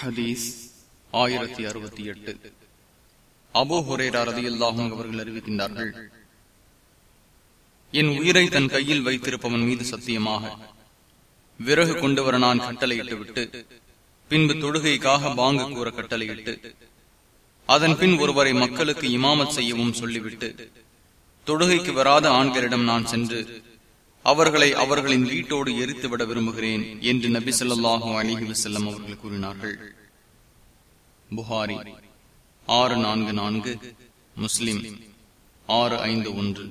ஹதீஸ் ஆயிரத்தி அறுபத்தி எட்டு. அபோ ஹுரேரா அவர்கள் அறிவிக்கின்றார்கள் என் உயிரை தன் கையில் வைத்திருப்பவன் மீது சத்தியமாக. விறகு கொண்டு வர நான் கட்டளையிட்டு விட்டு பின்பு தொழுகைக்காக பாங்கு கூற கட்டளையிட்டு அதன் பின் ஒருவரை மக்களுக்கு இமாமத் செய்யவும் சொல்லிவிட்டு தொழுகைக்கு வராத ஆண்களிடம் நான் சென்று அவர்களை அவர்களின் வீட்டோடு எரித்துவிட விரும்புகிறேன் என்று நபி சொல்லாஹு அலிஹி வசல்லம் அவர்கள் கூறினார்கள். புகாரி ஆறு நான்கு நான்கு முஸ்லிம் ஆறு ஐந்து ஒன்று.